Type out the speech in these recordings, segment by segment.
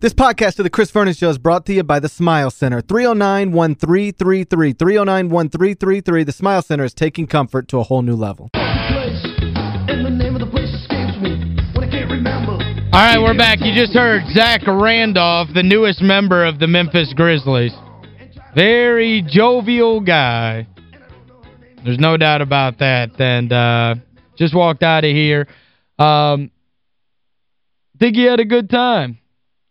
This podcast of the Chris Vernon Show is brought to you by the Smile Center. 309-1333. 309-1333. The Smile Center is taking comfort to a whole new level. All right, we're back. You just heard Zach Randolph, the newest member of the Memphis Grizzlies. Very jovial guy. There's no doubt about that. And uh, just walked out of here. Um, think he had a good time.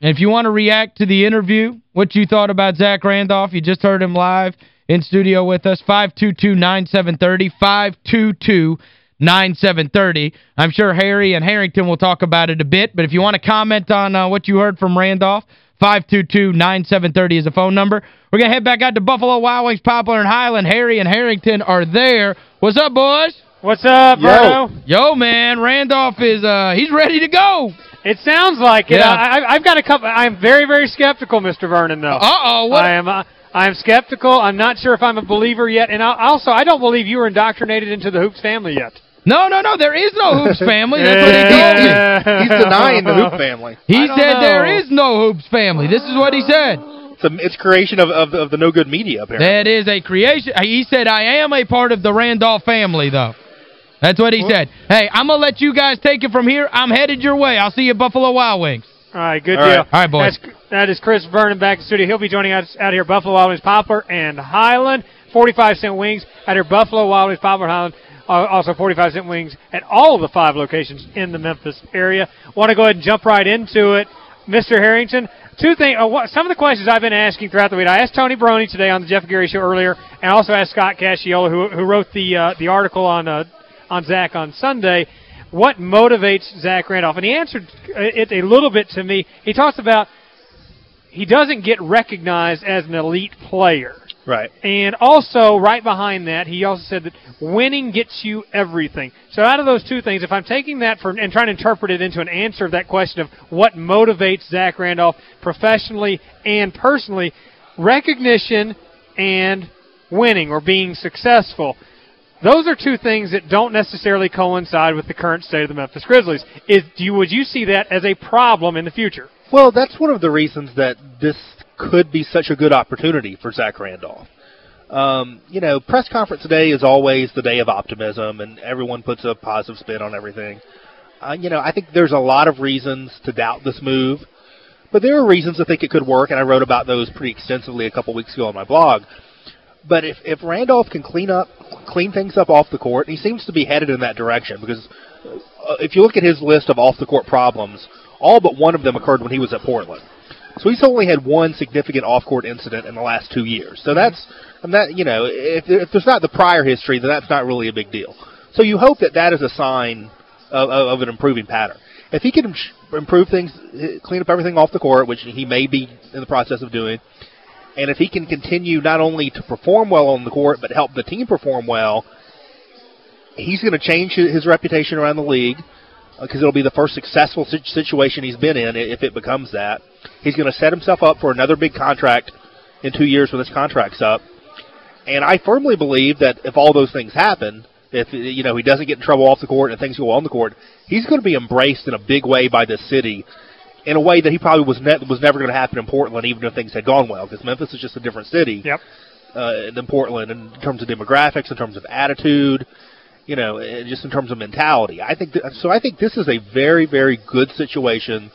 And if you want to react to the interview, what you thought about Zach Randolph, you just heard him live in studio with us, 522-9730, 522-9730. I'm sure Harry and Harrington will talk about it a bit, but if you want to comment on uh, what you heard from Randolph, 522-9730 is the phone number. We're going to head back out to Buffalo Wild Wings, Poplar, and Highland. Harry and Harrington are there. What's up, boys? What's up, Yo. Yo, man, Randolph is, uh he's ready to go. It sounds like it. Yeah. I, have got a couple. I'm very, very skeptical, Mr. Vernon, though. Uh-oh. What? I am, uh, I am skeptical. I'm not sure if I'm a believer yet. And I, also, I don't believe you were indoctrinated into the Hoops family yet. No, no, no. There is no Hoops family. That's what he told me. He's denying the Hoop family. He said know. there is no Hoops family. This is what he said. It's, a, it's creation of, of, of the no good media, apparently. That is a creation. He said, I am a part of the Randolph family, though. That's what he what? said. Hey, I'm going to let you guys take it from here. I'm headed your way. I'll see you at Buffalo Wild Wings. All right, good All deal. Right. All right, boys. That's, that is Chris Vernon back in the studio. He'll be joining us out here Buffalo Wild Wings Poplar and Highland. 45-cent wings at here Buffalo Wild Wings Poplar Highland. Uh, also 45-cent wings at all of the five locations in the Memphis area. Want to go ahead and jump right into it. Mr. Harrington, two things. Uh, what, some of the questions I've been asking throughout the week. I asked Tony Baroni today on the Jeff Gary Show earlier, and also asked Scott Cacciola, who, who wrote the uh, the article on uh, on Zach on Sunday. What motivates Zach Randolph? And he answered it a little bit to me. He talks about he doesn't get recognized as an elite player. Right. And also, right behind that, he also said that winning gets you everything. So out of those two things, if I'm taking that for, and trying to interpret it into an answer of that question of what motivates Zach Randolph professionally and personally, recognition and winning or being successful. Those are two things that don't necessarily coincide with the current state of the Memphis Grizzlies. Is do you, Would you see that as a problem in the future? Well, that's one of the reasons that this could be such a good opportunity for Zach Randolph. Um, you know, press conference day is always the day of optimism, and everyone puts a positive spin on everything. Uh, you know, I think there's a lot of reasons to doubt this move, but there are reasons to think it could work, and I wrote about those pretty extensively a couple weeks ago on my blog. But if if Randolph can clean up, clean things up off the court, he seems to be headed in that direction because uh, if you look at his list of off the court problems, all but one of them occurred when he was at Portland. So he's only had one significant off-court incident in the last two years. So that's and that you know if, if there's not the prior history, then that's not really a big deal. So you hope that that is a sign of, of an improving pattern. If he can improve things, clean up everything off the court, which he may be in the process of doing, and if he can continue not only to perform well on the court, but help the team perform well, he's going to change his reputation around the league because uh, it'll be the first successful situation he's been in if it becomes that. He's going to set himself up for another big contract in two years when this contract's up. And I firmly believe that if all those things happen, if you know he doesn't get in trouble off the court and things go on the court, he's going to be embraced in a big way by this city in a way that he probably was ne was never going to happen in Portland, even if things had gone well, because Memphis is just a different city yep. uh, than Portland in terms of demographics, in terms of attitude, you know, just in terms of mentality. I think th so. I think this is a very, very good situation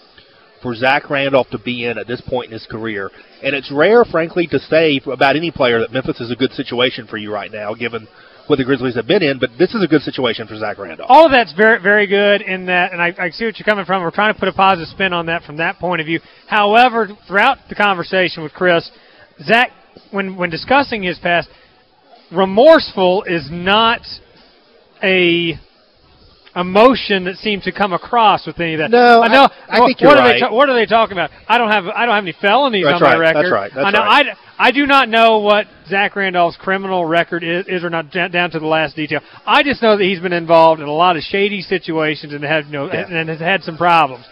for Zach Randolph to be in at this point in his career, and it's rare, frankly, to say about any player that Memphis is a good situation for you right now, given what the Grizzlies have been in, but this is a good situation for Zach Randolph. All of that's very, very good in that, and I, I see what you're coming from. We're trying to put a positive spin on that from that point of view. However, throughout the conversation with Chris, Zach, when, when discussing his past, remorseful is not a emotion that seems to come across with any of that. No, I know. I, I think you're what right. Are they what are they talking about? I don't have I don't have any felonies that's on right, my record. That's right. That's I know right. I, I do not know what Zach Randolph's criminal record is, is or not down to the last detail. I just know that he's been involved in a lot of shady situations and has you know yeah. and has had some problems.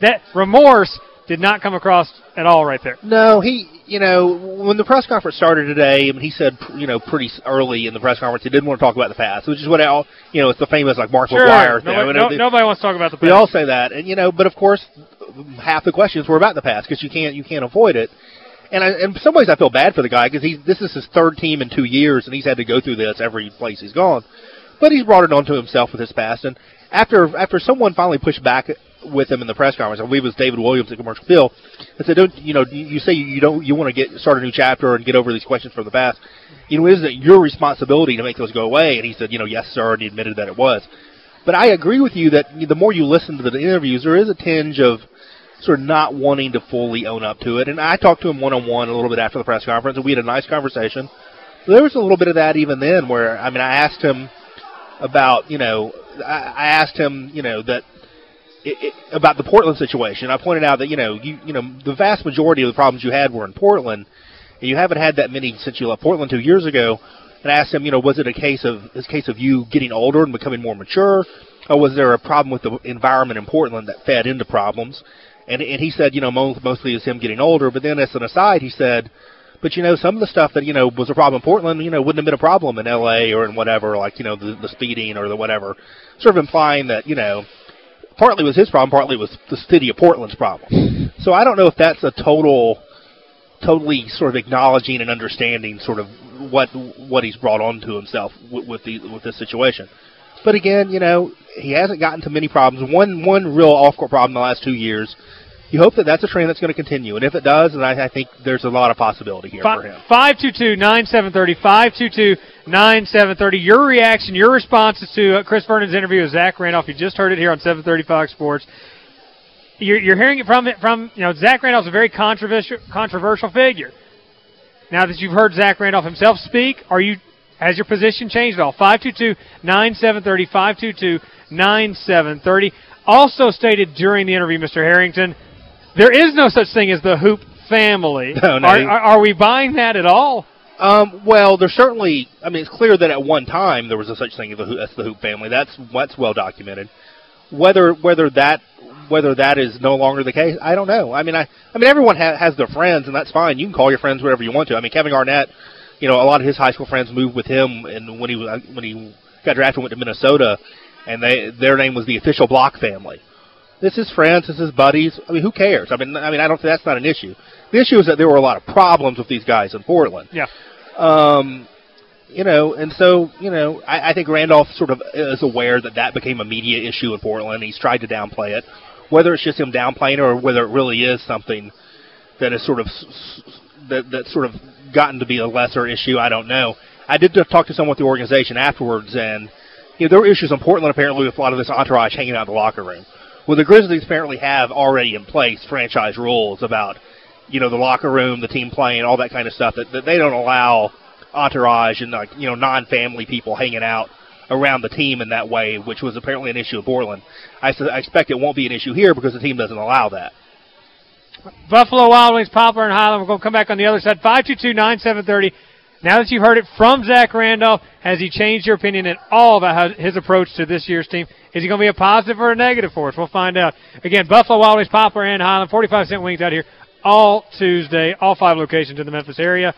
That remorse did not come across at all right there. No, he, you know, when the press conference started today, I mean, he said, you know, pretty early in the press conference he didn't want to talk about the past, which is what all, you know, it's the famous like Mark Sure. McGwire thing. Nobody, no- nobody wants to talk about the past. we all say that, and you know, but of course, half the questions were about the past because you can't you can't avoid it. And I, in some ways, I feel bad for the guy because he this is his third team in two years, and he's had to go through this every place he's gone. But he's brought it onto himself with his past, and after after someone finally pushed back with him in the press conference, I believe it was David Williams at Commercial Appeal, and said, "Don't you know? You say you don't you want to get start a new chapter and get over these questions from the past. You know, isn't it your responsibility to make those go away?" And he said, "You know, yes, sir," and he admitted that it was. But I agree with you that the more you listen to the interviews, there is a tinge of sort of not wanting to fully own up to it. And I talked to him one on one a little bit after the press conference, and we had a nice conversation. There was a little bit of that even then, where I mean, I asked him about you know, I, asked him you know that it, it, about the Portland situation. I pointed out that you know you you know the vast majority of the problems you had were in Portland, and you haven't had that many since you left Portland two years ago. And I asked him, you know, was it a case of a case of you getting older and becoming more mature, or was there a problem with the environment in Portland that fed into problems? And and he said, you know, mo- mostly it's him getting older. But then as an aside, he said, but you know, some of the stuff that you know was a problem in Portland, you know, wouldn't have been a problem in L.A. or in whatever, like you know, the, the speeding or the whatever. Sort of implying that you know, partly was his problem, partly was the city of Portland's problem. So I don't know if that's a total, totally sort of acknowledging and understanding sort of what what he's brought onto himself with, with the with this situation. But again, you know, he hasn't gotten to many problems. One one real off court problem in the last two years. You hope that that's a trend that's going to continue, and if it does, then I, I think there's a lot of possibility here for him. 522-9730, 522-9730. Your reaction, your responses to uh, Chris Vernon's interview with Zach Randolph. You just heard it here on 730 Fox Sports. You're, you're hearing it from, from, you know, Zach Randolph's a very controversial, controversial figure. Now that you've heard Zach Randolph himself speak, are you has your position changed at all? 522-9730, 522-9730. Also stated during the interview, Mr. Harrington, there is no such thing as the Hoop family. No, no. Are, are, are we buying that at all? Um, well, there's certainly. I mean, it's clear that at one time there was a such thing as the, Hoop- as the Hoop family. That's that's well documented. Whether whether that whether that is no longer the case, I don't know. I mean, I I mean, everyone ha- has their friends, and that's fine. You can call your friends whatever you want to. I mean, Kevin Garnett, you know, a lot of his high school friends moved with him, and when he when he got drafted, went to Minnesota, and they their name was the official Block family. This is friends. This is buddies. I mean, who cares? I mean, I mean, I don't. Think that's not an issue. The issue is that there were a lot of problems with these guys in Portland. Yeah. Um, you know, and so you know, I, I think Randolph sort of is aware that that became a media issue in Portland. He's tried to downplay it, whether it's just him downplaying it or whether it really is something that is sort of that that sort of gotten to be a lesser issue. I don't know. I did talk to someone with the organization afterwards, and you know, there were issues in Portland apparently with a lot of this entourage hanging out in the locker room. Well, the Grizzlies apparently have already in place franchise rules about you know the locker room, the team playing, all that kind of stuff that, that they don't allow entourage and like you know non-family people hanging out around the team in that way, which was apparently an issue in Portland. I, I expect it won't be an issue here because the team doesn't allow that. Buffalo Wild Wings, Poplar, and Highland. We're going to come back on the other side. 522-9730. Now that you've heard it from Zach Randolph, has he changed your opinion at all about how his approach to this year's team? Is he going to be a positive or a negative for us? We'll find out. Again, Buffalo Wild Wings, Poplar, and Highland. 45 cent wings out here all Tuesday, all five locations in the Memphis area.